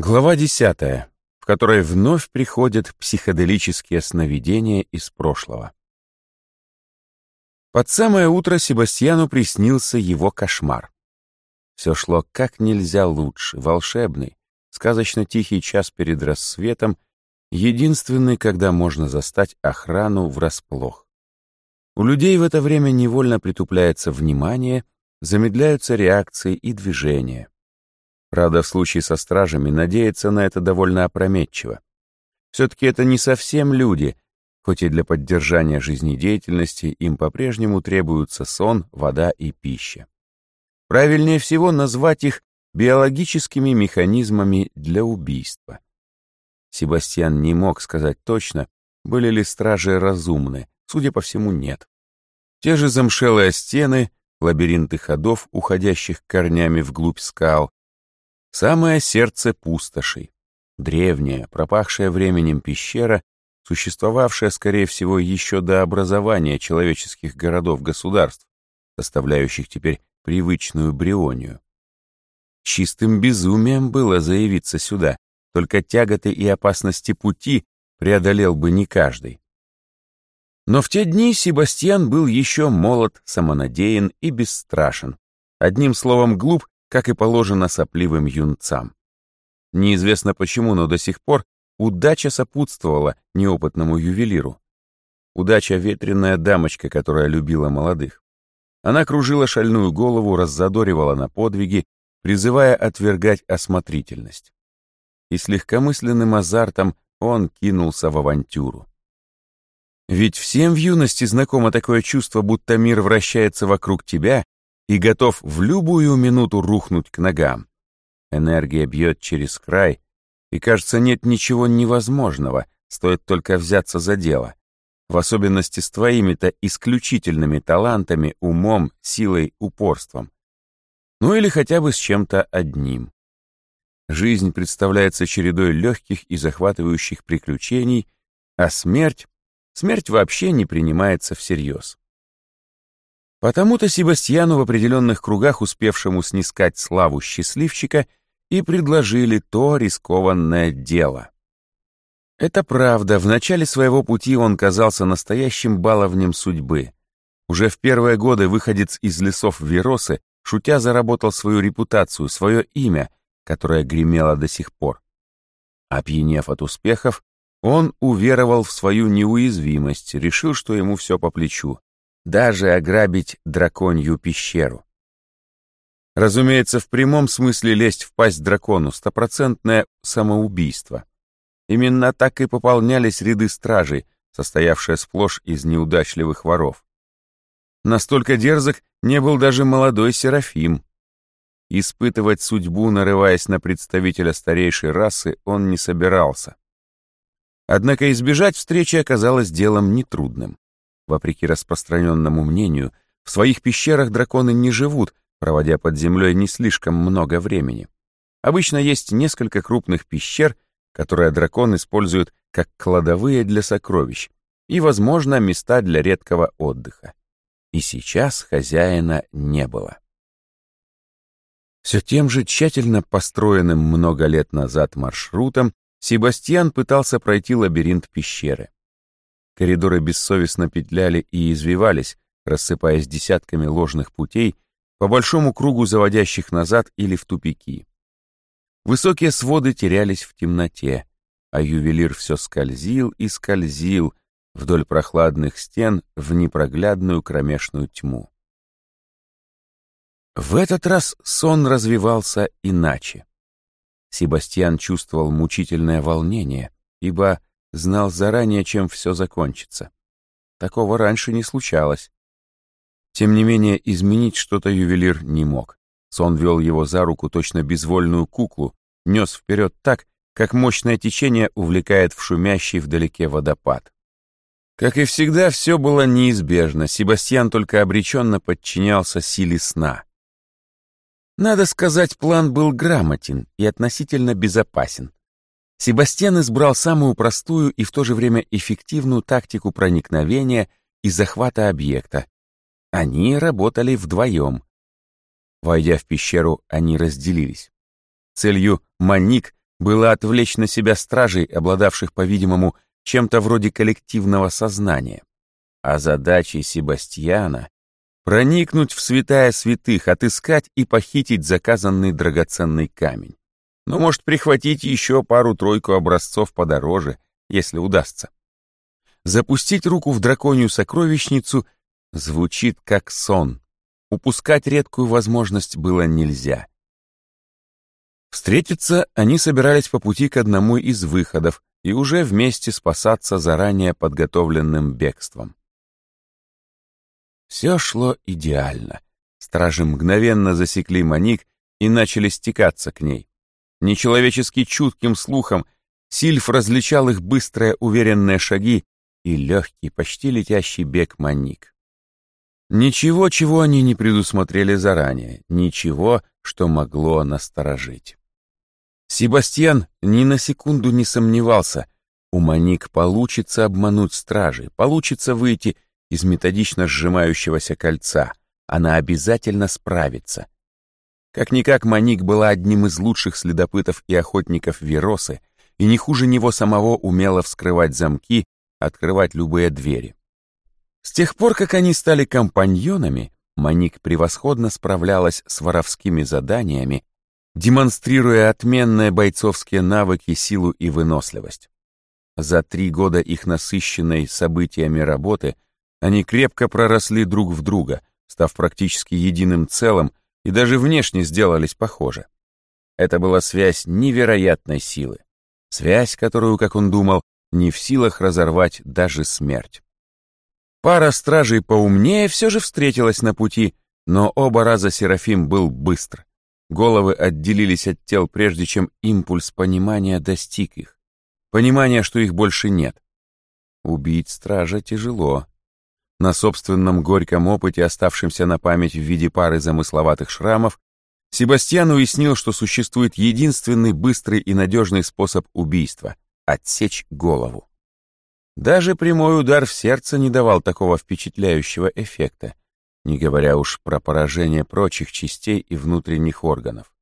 Глава 10, в которой вновь приходят психоделические сновидения из прошлого. Под самое утро Себастьяну приснился его кошмар. Все шло как нельзя лучше, волшебный, сказочно тихий час перед рассветом, единственный, когда можно застать охрану врасплох. У людей в это время невольно притупляется внимание, замедляются реакции и движения. Правда, в случае со стражами надеяться на это довольно опрометчиво. Все-таки это не совсем люди, хоть и для поддержания жизнедеятельности им по-прежнему требуются сон, вода и пища. Правильнее всего назвать их биологическими механизмами для убийства. Себастьян не мог сказать точно, были ли стражи разумны, судя по всему, нет. Те же замшелые стены, лабиринты ходов, уходящих корнями вглубь скал, Самое сердце пустоши. Древняя, пропахшая временем пещера, существовавшая, скорее всего, еще до образования человеческих городов-государств, составляющих теперь привычную Брионию. Чистым безумием было заявиться сюда, только тяготы и опасности пути преодолел бы не каждый. Но в те дни Себастьян был еще молод, самонадеян и бесстрашен. Одним словом, глуп как и положено сопливым юнцам. Неизвестно почему, но до сих пор удача сопутствовала неопытному ювелиру. Удача — ветреная дамочка, которая любила молодых. Она кружила шальную голову, раззадоривала на подвиги, призывая отвергать осмотрительность. И с легкомысленным азартом он кинулся в авантюру. Ведь всем в юности знакомо такое чувство, будто мир вращается вокруг тебя, и готов в любую минуту рухнуть к ногам. Энергия бьет через край, и, кажется, нет ничего невозможного, стоит только взяться за дело. В особенности с твоими-то исключительными талантами, умом, силой, упорством. Ну или хотя бы с чем-то одним. Жизнь представляется чередой легких и захватывающих приключений, а смерть, смерть вообще не принимается всерьез. Потому-то Себастьяну в определенных кругах, успевшему снискать славу счастливчика, и предложили то рискованное дело. Это правда, в начале своего пути он казался настоящим баловнем судьбы. Уже в первые годы выходец из лесов Веросы, шутя, заработал свою репутацию, свое имя, которое гремело до сих пор. Опьянев от успехов, он уверовал в свою неуязвимость, решил, что ему все по плечу даже ограбить драконью пещеру. Разумеется, в прямом смысле лезть в пасть дракону — стопроцентное самоубийство. Именно так и пополнялись ряды стражей, состоявшие сплошь из неудачливых воров. Настолько дерзок не был даже молодой Серафим. Испытывать судьбу, нарываясь на представителя старейшей расы, он не собирался. Однако избежать встречи оказалось делом нетрудным. Вопреки распространенному мнению, в своих пещерах драконы не живут, проводя под землей не слишком много времени. Обычно есть несколько крупных пещер, которые дракон использует как кладовые для сокровищ и, возможно, места для редкого отдыха. И сейчас хозяина не было. Все тем же тщательно построенным много лет назад маршрутом Себастьян пытался пройти лабиринт пещеры. Коридоры бессовестно петляли и извивались, рассыпаясь десятками ложных путей, по большому кругу заводящих назад или в тупики. Высокие своды терялись в темноте, а ювелир все скользил и скользил вдоль прохладных стен в непроглядную кромешную тьму. В этот раз сон развивался иначе. Себастьян чувствовал мучительное волнение, ибо знал заранее, чем все закончится. Такого раньше не случалось. Тем не менее, изменить что-то ювелир не мог. Сон вел его за руку точно безвольную куклу, нес вперед так, как мощное течение увлекает в шумящий вдалеке водопад. Как и всегда, все было неизбежно, Себастьян только обреченно подчинялся силе сна. Надо сказать, план был грамотен и относительно безопасен. Себастьян избрал самую простую и в то же время эффективную тактику проникновения и захвата объекта. Они работали вдвоем. Войдя в пещеру, они разделились. Целью Маник было отвлечь на себя стражей, обладавших, по-видимому, чем-то вроде коллективного сознания. А задачей Себастьяна — проникнуть в святая святых, отыскать и похитить заказанный драгоценный камень. Ну, может, прихватить еще пару-тройку образцов подороже, если удастся. Запустить руку в драконью сокровищницу звучит как сон. Упускать редкую возможность было нельзя. Встретиться они собирались по пути к одному из выходов и уже вместе спасаться заранее подготовленным бегством. Все шло идеально. Стражи мгновенно засекли Маник и начали стекаться к ней. Нечеловечески чутким слухом Сильф различал их быстрые уверенные шаги и легкий, почти летящий бег Маник. Ничего, чего они не предусмотрели заранее, ничего, что могло насторожить. Себастьян ни на секунду не сомневался, у Маник получится обмануть стражи, получится выйти из методично сжимающегося кольца. Она обязательно справится. Как-никак Маник была одним из лучших следопытов и охотников Веросы, и не хуже него самого умела вскрывать замки, открывать любые двери. С тех пор, как они стали компаньонами, Маник превосходно справлялась с воровскими заданиями, демонстрируя отменные бойцовские навыки, силу и выносливость. За три года их насыщенной событиями работы они крепко проросли друг в друга, став практически единым целым и даже внешне сделались похожи. Это была связь невероятной силы. Связь, которую, как он думал, не в силах разорвать даже смерть. Пара стражей поумнее все же встретилась на пути, но оба раза Серафим был быстр. Головы отделились от тел, прежде чем импульс понимания достиг их. Понимание, что их больше нет. Убить стража тяжело. На собственном горьком опыте, оставшемся на память в виде пары замысловатых шрамов, Себастьян уяснил, что существует единственный быстрый и надежный способ убийства — отсечь голову. Даже прямой удар в сердце не давал такого впечатляющего эффекта, не говоря уж про поражение прочих частей и внутренних органов.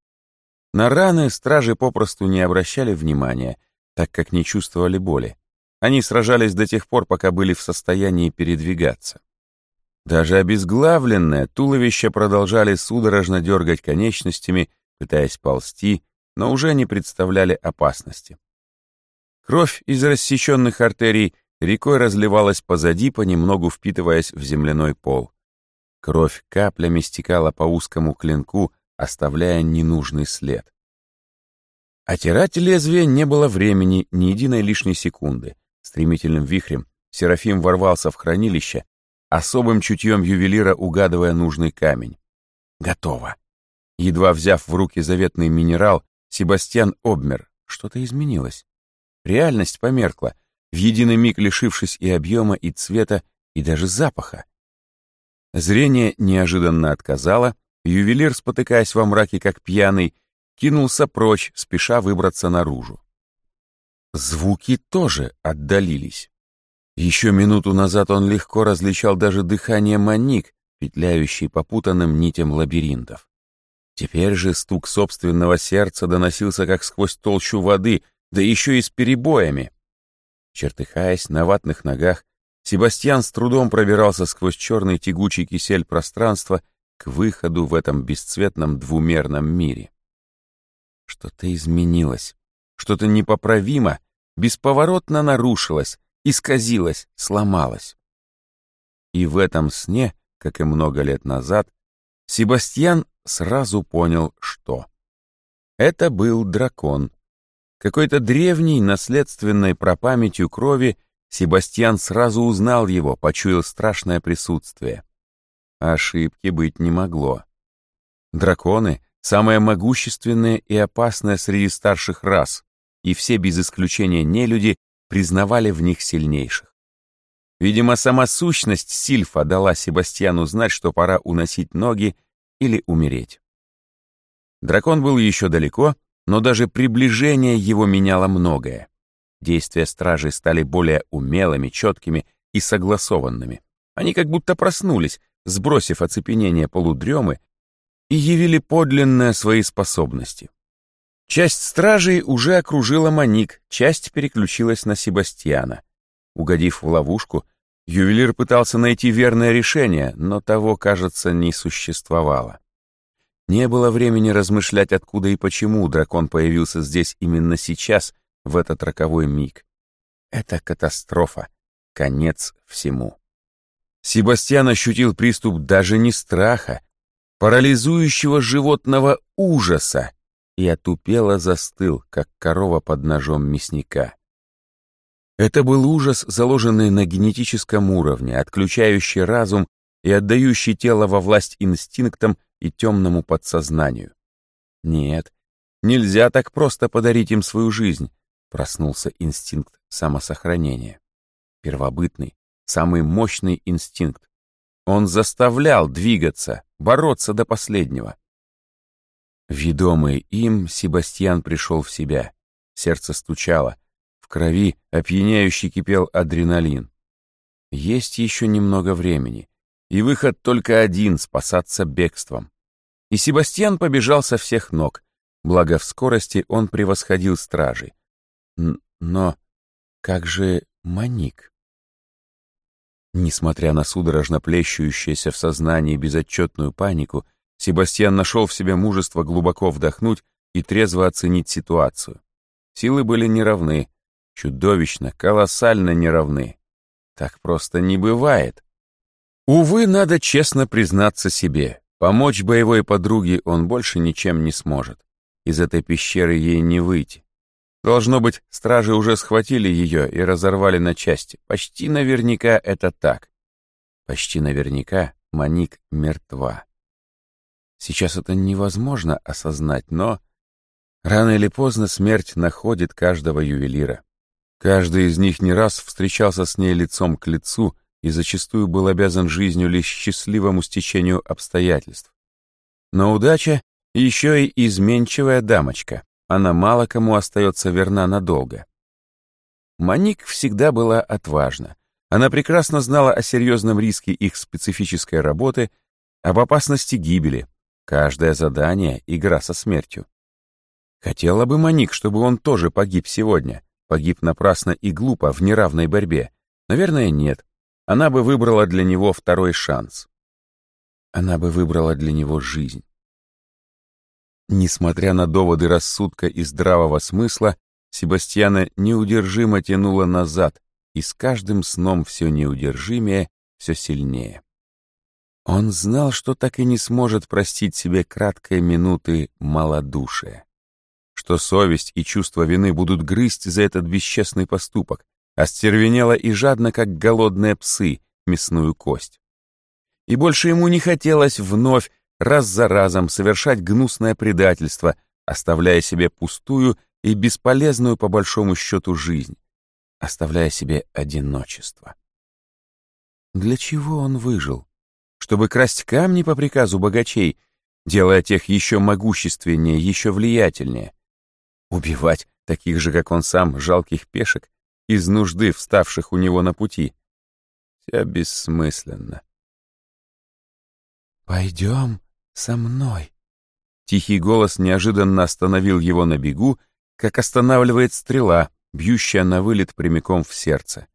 На раны стражи попросту не обращали внимания, так как не чувствовали боли. Они сражались до тех пор, пока были в состоянии передвигаться. Даже обезглавленное туловище продолжали судорожно дергать конечностями, пытаясь ползти, но уже не представляли опасности. Кровь из рассеченных артерий рекой разливалась позади, понемногу впитываясь в земляной пол. Кровь каплями стекала по узкому клинку, оставляя ненужный след. Отирать лезвие не было времени ни единой лишней секунды. Стремительным вихрем Серафим ворвался в хранилище, особым чутьем ювелира угадывая нужный камень. Готово. Едва взяв в руки заветный минерал, Себастьян обмер. Что-то изменилось. Реальность померкла, в единый миг лишившись и объема, и цвета, и даже запаха. Зрение неожиданно отказало, ювелир, спотыкаясь во мраке как пьяный, кинулся прочь, спеша выбраться наружу. Звуки тоже отдалились. Еще минуту назад он легко различал даже дыхание маник, петляющий по путанным нитям лабиринтов. Теперь же стук собственного сердца доносился как сквозь толщу воды, да еще и с перебоями. Чертыхаясь на ватных ногах, Себастьян с трудом пробирался сквозь черный тягучий кисель пространства к выходу в этом бесцветном двумерном мире. Что-то изменилось, что-то непоправимо, бесповоротно нарушилось, исказилось, сломалось. И в этом сне, как и много лет назад, Себастьян сразу понял, что. Это был дракон, какой-то древний, наследственной пропамятью крови, Себастьян сразу узнал его, почуял страшное присутствие. Ошибки быть не могло. Драконы — самое могущественное и опасное среди старших рас, и все без исключения нелюди признавали в них сильнейших. Видимо, сама сущность Сильфа дала Себастьяну знать, что пора уносить ноги или умереть. Дракон был еще далеко, но даже приближение его меняло многое. Действия стражей стали более умелыми, четкими и согласованными. Они как будто проснулись, сбросив оцепенение полудремы, и явили подлинные свои способности. Часть стражей уже окружила Маник, часть переключилась на Себастьяна. Угодив в ловушку, ювелир пытался найти верное решение, но того, кажется, не существовало. Не было времени размышлять, откуда и почему дракон появился здесь именно сейчас, в этот роковой миг. Это катастрофа, конец всему. Себастьян ощутил приступ даже не страха, парализующего животного ужаса и отупело застыл, как корова под ножом мясника. Это был ужас, заложенный на генетическом уровне, отключающий разум и отдающий тело во власть инстинктам и темному подсознанию. Нет, нельзя так просто подарить им свою жизнь, проснулся инстинкт самосохранения. Первобытный, самый мощный инстинкт. Он заставлял двигаться, бороться до последнего. Ведомый им, Себастьян пришел в себя. Сердце стучало. В крови опьяняющий кипел адреналин. Есть еще немного времени. И выход только один — спасаться бегством. И Себастьян побежал со всех ног. Благо в скорости он превосходил стражей. Но как же Маник? Несмотря на судорожно плещущуюся в сознании безотчетную панику, Себастьян нашел в себе мужество глубоко вдохнуть и трезво оценить ситуацию. Силы были неравны, чудовищно, колоссально неравны. Так просто не бывает. Увы, надо честно признаться себе, помочь боевой подруге он больше ничем не сможет. Из этой пещеры ей не выйти. Должно быть, стражи уже схватили ее и разорвали на части. Почти наверняка это так. Почти наверняка Маник мертва. Сейчас это невозможно осознать, но рано или поздно смерть находит каждого ювелира. Каждый из них не раз встречался с ней лицом к лицу и зачастую был обязан жизнью лишь счастливому стечению обстоятельств. Но удача еще и изменчивая дамочка. Она мало кому остается верна надолго. Маник всегда была отважна. Она прекрасно знала о серьезном риске их специфической работы, об опасности гибели, Каждое задание — игра со смертью. Хотела бы Маник, чтобы он тоже погиб сегодня. Погиб напрасно и глупо в неравной борьбе. Наверное, нет. Она бы выбрала для него второй шанс. Она бы выбрала для него жизнь. Несмотря на доводы рассудка и здравого смысла, Себастьяна неудержимо тянула назад, и с каждым сном все неудержимее, все сильнее. Он знал, что так и не сможет простить себе краткой минуты малодушия. Что совесть и чувство вины будут грызть за этот бесчестный поступок, остервенело и жадно, как голодные псы, мясную кость. И больше ему не хотелось вновь, раз за разом, совершать гнусное предательство, оставляя себе пустую и бесполезную по большому счету жизнь, оставляя себе одиночество. Для чего он выжил? Чтобы красть камни по приказу богачей, делая тех еще могущественнее, еще влиятельнее. Убивать таких же, как он сам, жалких пешек, из нужды вставших у него на пути. Все бессмысленно. «Пойдем со мной». Тихий голос неожиданно остановил его на бегу, как останавливает стрела, бьющая на вылет прямиком в сердце.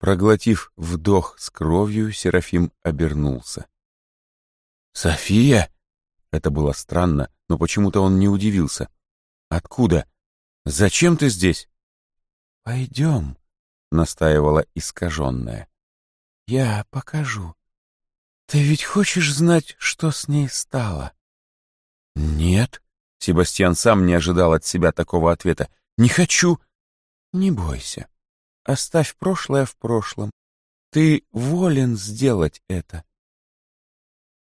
Проглотив вдох с кровью, Серафим обернулся. «София?» Это было странно, но почему-то он не удивился. «Откуда? Зачем ты здесь?» «Пойдем», — настаивала искаженная. «Я покажу. Ты ведь хочешь знать, что с ней стало?» «Нет», — Себастьян сам не ожидал от себя такого ответа. «Не хочу». «Не бойся. Оставь прошлое в прошлом. Ты волен сделать это.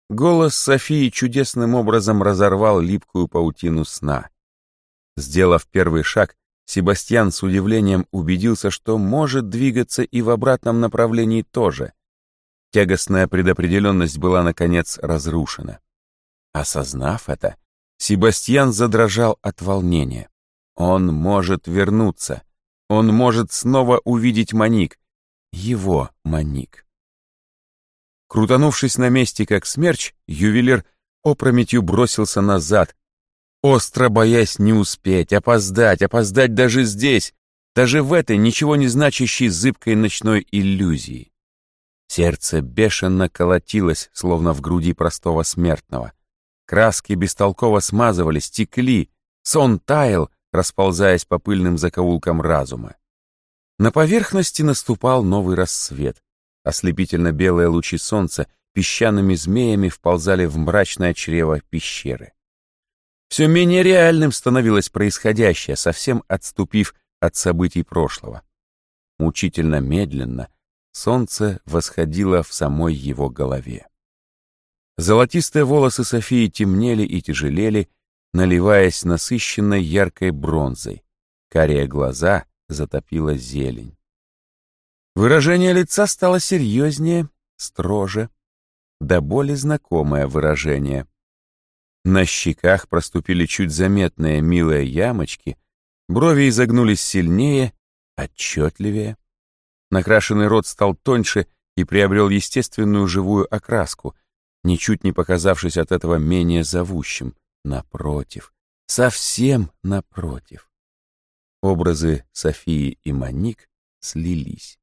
Голос Софии чудесным образом разорвал липкую паутину сна. Сделав первый шаг, Себастьян с удивлением убедился, что может двигаться и в обратном направлении тоже. Тягостная предопределенность была, наконец, разрушена. Осознав это, Себастьян задрожал от волнения. Он может вернуться. Он может снова увидеть Маник. Его Маник. Крутанувшись на месте, как смерч, ювелир опрометью бросился назад, остро боясь не успеть, опоздать, опоздать даже здесь, даже в этой ничего не значащей зыбкой ночной иллюзии. Сердце бешено колотилось, словно в груди простого смертного. Краски бестолково смазывались, текли, сон таял, расползаясь по пыльным закоулкам разума. На поверхности наступал новый рассвет. Ослепительно-белые лучи солнца песчаными змеями вползали в мрачное чрево пещеры. Все менее реальным становилось происходящее, совсем отступив от событий прошлого. Мучительно медленно солнце восходило в самой его голове. Золотистые волосы Софии темнели и тяжелели, наливаясь насыщенной яркой бронзой. Карие глаза затопила зелень. Выражение лица стало серьезнее, строже, да более знакомое выражение. На щеках проступили чуть заметные милые ямочки, брови изогнулись сильнее, отчетливее. Накрашенный рот стал тоньше и приобрел естественную живую окраску, ничуть не показавшись от этого менее зовущим. Напротив, совсем напротив. Образы Софии и Маник слились.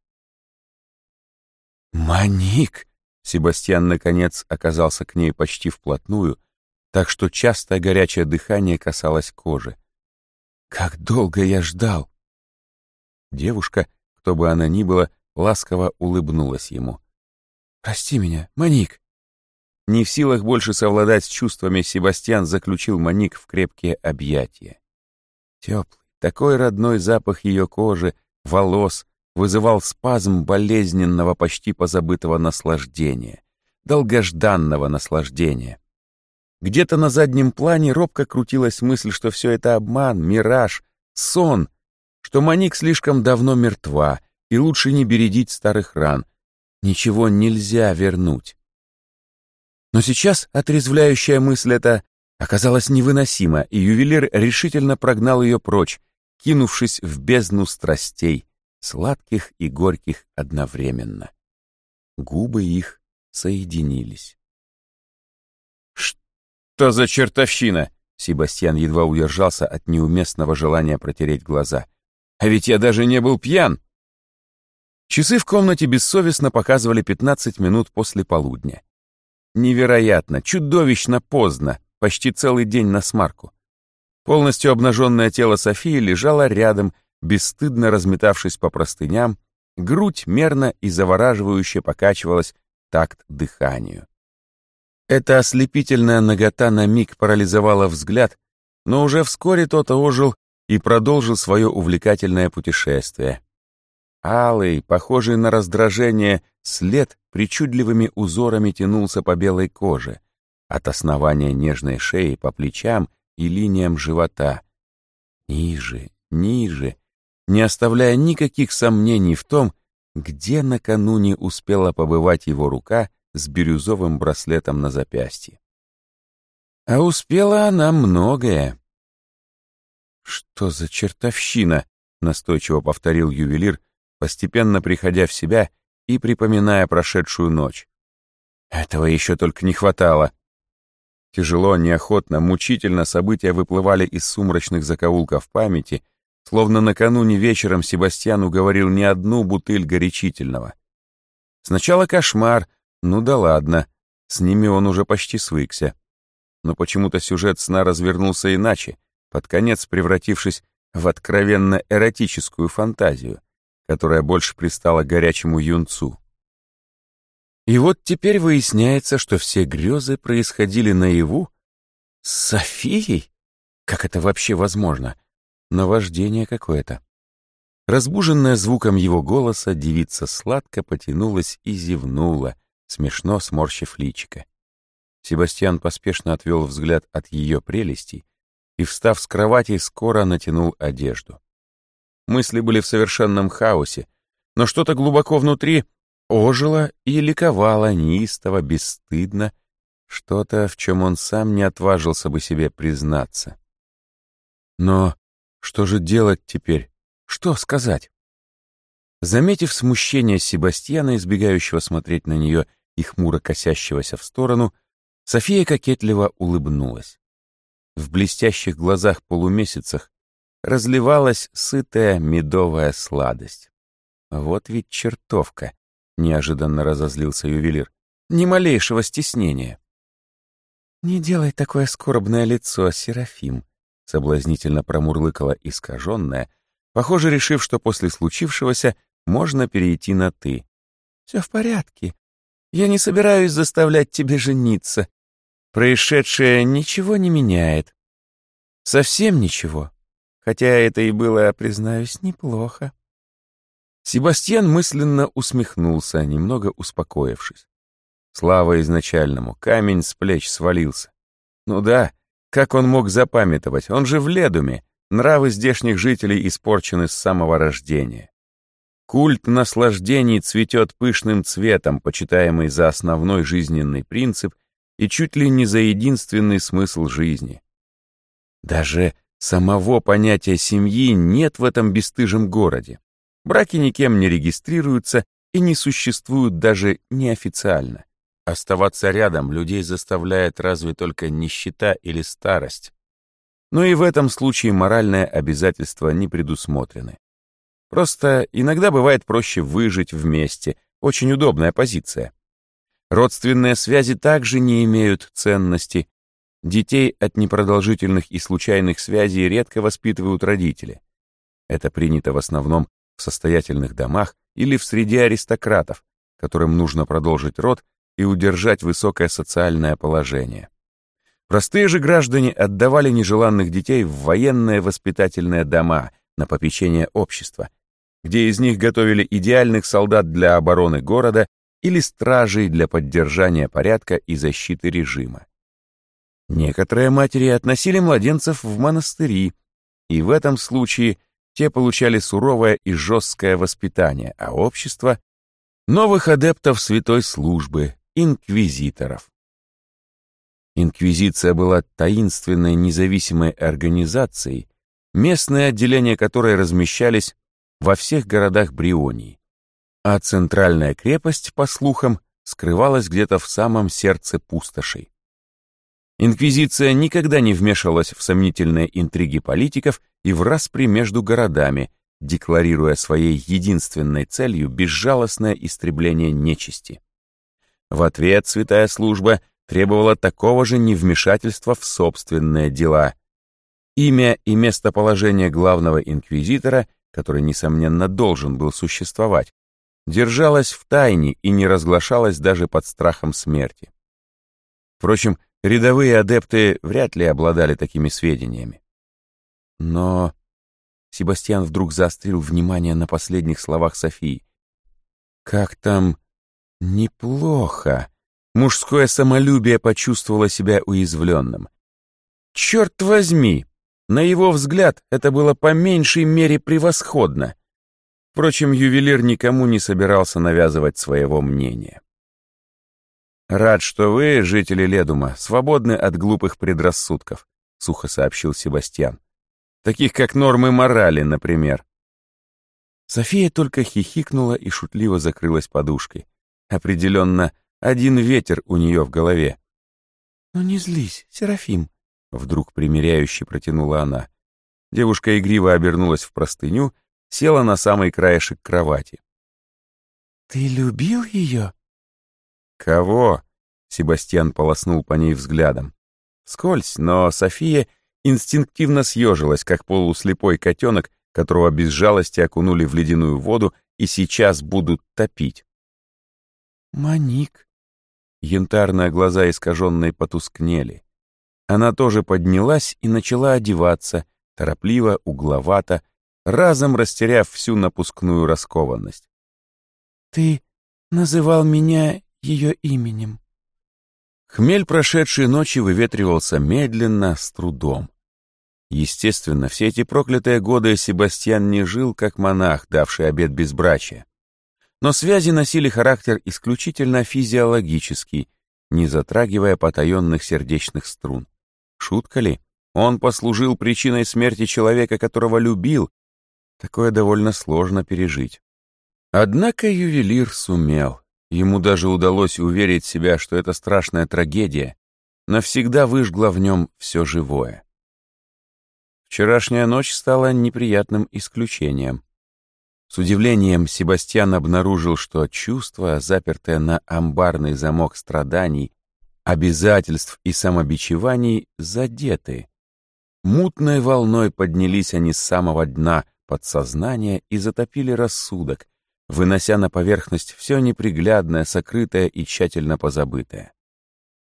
«Маник!» Себастьян, наконец, оказался к ней почти вплотную, так что частое горячее дыхание касалось кожи. «Как долго я ждал!» Девушка, кто бы она ни была, ласково улыбнулась ему. «Прости меня, Маник!» Не в силах больше совладать с чувствами, Себастьян заключил Маник в крепкие объятия. Теплый, такой родной запах ее кожи, волос, вызывал спазм болезненного, почти позабытого наслаждения, долгожданного наслаждения. Где-то на заднем плане робко крутилась мысль, что все это обман, мираж, сон, что Маник слишком давно мертва, и лучше не бередить старых ран. Ничего нельзя вернуть. Но сейчас отрезвляющая мысль эта оказалась невыносима, и ювелир решительно прогнал ее прочь, кинувшись в бездну страстей, сладких и горьких одновременно. Губы их соединились. «Что за чертовщина?» Себастьян едва удержался от неуместного желания протереть глаза. «А ведь я даже не был пьян!» Часы в комнате бессовестно показывали 15 минут после полудня. Невероятно, чудовищно поздно, почти целый день на смарку. Полностью обнаженное тело Софии лежало рядом, бесстыдно разметавшись по простыням, грудь мерно и завораживающе покачивалась такт дыханию. Эта ослепительная нагота на миг парализовала взгляд, но уже вскоре тот ожил и продолжил свое увлекательное путешествие. Алый, похожий на раздражение, след причудливыми узорами тянулся по белой коже, от основания нежной шеи по плечам и линиям живота. Ниже, ниже, не оставляя никаких сомнений в том, где накануне успела побывать его рука с бирюзовым браслетом на запястье. А успела она многое. «Что за чертовщина?» — настойчиво повторил ювелир, постепенно приходя в себя и припоминая прошедшую ночь. Этого еще только не хватало. Тяжело, неохотно, мучительно события выплывали из сумрачных закоулков памяти — Словно накануне вечером Себастьян уговорил не одну бутыль горячительного. Сначала кошмар, ну да ладно, с ними он уже почти свыкся. Но почему-то сюжет сна развернулся иначе, под конец превратившись в откровенно эротическую фантазию, которая больше пристала горячему юнцу. И вот теперь выясняется, что все грезы происходили наяву с Софией? Как это вообще возможно? Наваждение какое-то. Разбуженная звуком его голоса, девица сладко потянулась и зевнула, смешно сморщив личико. Себастьян поспешно отвел взгляд от ее прелестей и, встав с кровати, скоро натянул одежду. Мысли были в совершенном хаосе, но что-то глубоко внутри ожило и ликовало неистово, бесстыдно, что-то, в чем он сам не отважился бы себе признаться. Но что же делать теперь? Что сказать? Заметив смущение Себастьяна, избегающего смотреть на нее и хмуро косящегося в сторону, София кокетливо улыбнулась. в блестящих глазах полумесяцах разливалась сытая медовая сладость. Вот ведь чертовка, неожиданно разозлился ювелир. Ни малейшего стеснения. «Не делай такое скорбное лицо, Серафим», — соблазнительно промурлыкала искаженная, похоже, решив, что после случившегося можно перейти на «ты». «Все в порядке. Я не собираюсь заставлять тебя жениться. Происшедшее ничего не меняет. Совсем ничего. Хотя это и было, признаюсь, неплохо». Себастьян мысленно усмехнулся, немного успокоившись. Слава изначальному, камень с плеч свалился. Ну да, как он мог запамятовать, он же в Ледуме, нравы здешних жителей испорчены с самого рождения. Культ наслаждений цветет пышным цветом, почитаемый за основной жизненный принцип и чуть ли не за единственный смысл жизни. Даже самого понятия семьи нет в этом бесстыжем городе. Браки никем не регистрируются и не существуют даже неофициально. Оставаться рядом людей заставляет разве только нищета или старость. Но и в этом случае моральные обязательства не предусмотрены. Просто иногда бывает проще выжить вместе, очень удобная позиция. Родственные связи также не имеют ценности. Детей от непродолжительных и случайных связей редко воспитывают родители. Это принято в основном в состоятельных домах или в среде аристократов, которым нужно продолжить род и удержать высокое социальное положение. Простые же граждане отдавали нежеланных детей в военные воспитательные дома на попечение общества, где из них готовили идеальных солдат для обороны города или стражей для поддержания порядка и защиты режима. Некоторые матери относили младенцев в монастыри, и в этом случае те получали суровое и жесткое воспитание, а общество — новых адептов святой службы, инквизиторов. Инквизиция была таинственной независимой организацией, местные отделения которой размещались во всех городах Брионии, а центральная крепость, по слухам, скрывалась где-то в самом сердце пустошей. Инквизиция никогда не вмешивалась в сомнительные интриги политиков и в распри между городами, декларируя своей единственной целью безжалостное истребление нечисти. В ответ святая служба требовала такого же невмешательства в собственные дела. Имя и местоположение главного инквизитора, который, несомненно, должен был существовать, держалось в тайне и не разглашалось даже под страхом смерти. Впрочем, рядовые адепты вряд ли обладали такими сведениями. Но Себастьян вдруг заострил внимание на последних словах Софии. «Как там Неплохо. Мужское самолюбие почувствовало себя уязвленным. Черт возьми! На его взгляд это было по меньшей мере превосходно. Впрочем, ювелир никому не собирался навязывать своего мнения. «Рад, что вы, жители Ледума, свободны от глупых предрассудков», — сухо сообщил Себастьян. «Таких, как нормы морали, например». София только хихикнула и шутливо закрылась подушкой. Определенно, один ветер у нее в голове. «Ну не злись, Серафим», — вдруг примиряюще протянула она. Девушка игриво обернулась в простыню, села на самый краешек кровати. «Ты любил ее?» «Кого?» — Себастьян полоснул по ней взглядом. Скользь, но София инстинктивно съежилась, как полуслепой котенок, которого без жалости окунули в ледяную воду и сейчас будут топить. «Маник». Янтарные глаза искаженные потускнели. Она тоже поднялась и начала одеваться, торопливо, угловато, разом растеряв всю напускную раскованность. «Ты называл меня ее именем». Хмель прошедшей ночи выветривался медленно, с трудом. Естественно, все эти проклятые годы Себастьян не жил как монах, давший обет безбрачия но связи носили характер исключительно физиологический, не затрагивая потаенных сердечных струн. Шутка ли? Он послужил причиной смерти человека, которого любил. Такое довольно сложно пережить. Однако ювелир сумел. Ему даже удалось уверить себя, что эта страшная трагедия навсегда выжгла в нем все живое. Вчерашняя ночь стала неприятным исключением. С удивлением Себастьян обнаружил, что чувство, запертое на амбарный замок страданий, обязательств и самобичеваний, задеты. Мутной волной поднялись они с самого дна подсознания и затопили рассудок, вынося на поверхность все неприглядное, сокрытое и тщательно позабытое.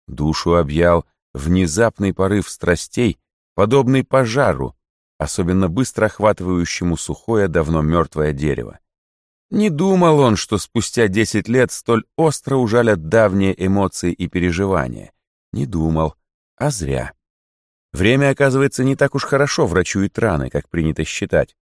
Душу объял внезапный порыв страстей, подобный пожару, особенно быстро охватывающему сухое, давно мертвое дерево. Не думал он, что спустя десять лет столь остро ужалят давние эмоции и переживания. Не думал, а зря. Время, оказывается, не так уж хорошо врачует раны, как принято считать.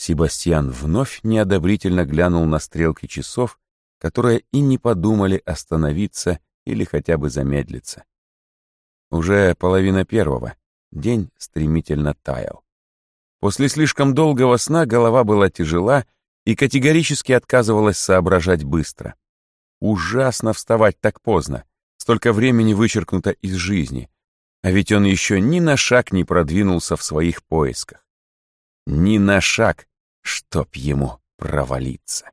Себастьян вновь неодобрительно глянул на стрелки часов, которые и не подумали остановиться или хотя бы замедлиться. Уже половина первого. День стремительно таял. После слишком долгого сна голова была тяжела и категорически отказывалась соображать быстро. Ужасно вставать так поздно, столько времени вычеркнуто из жизни, а ведь он еще ни на шаг не продвинулся в своих поисках. Ни на шаг, чтоб ему провалиться.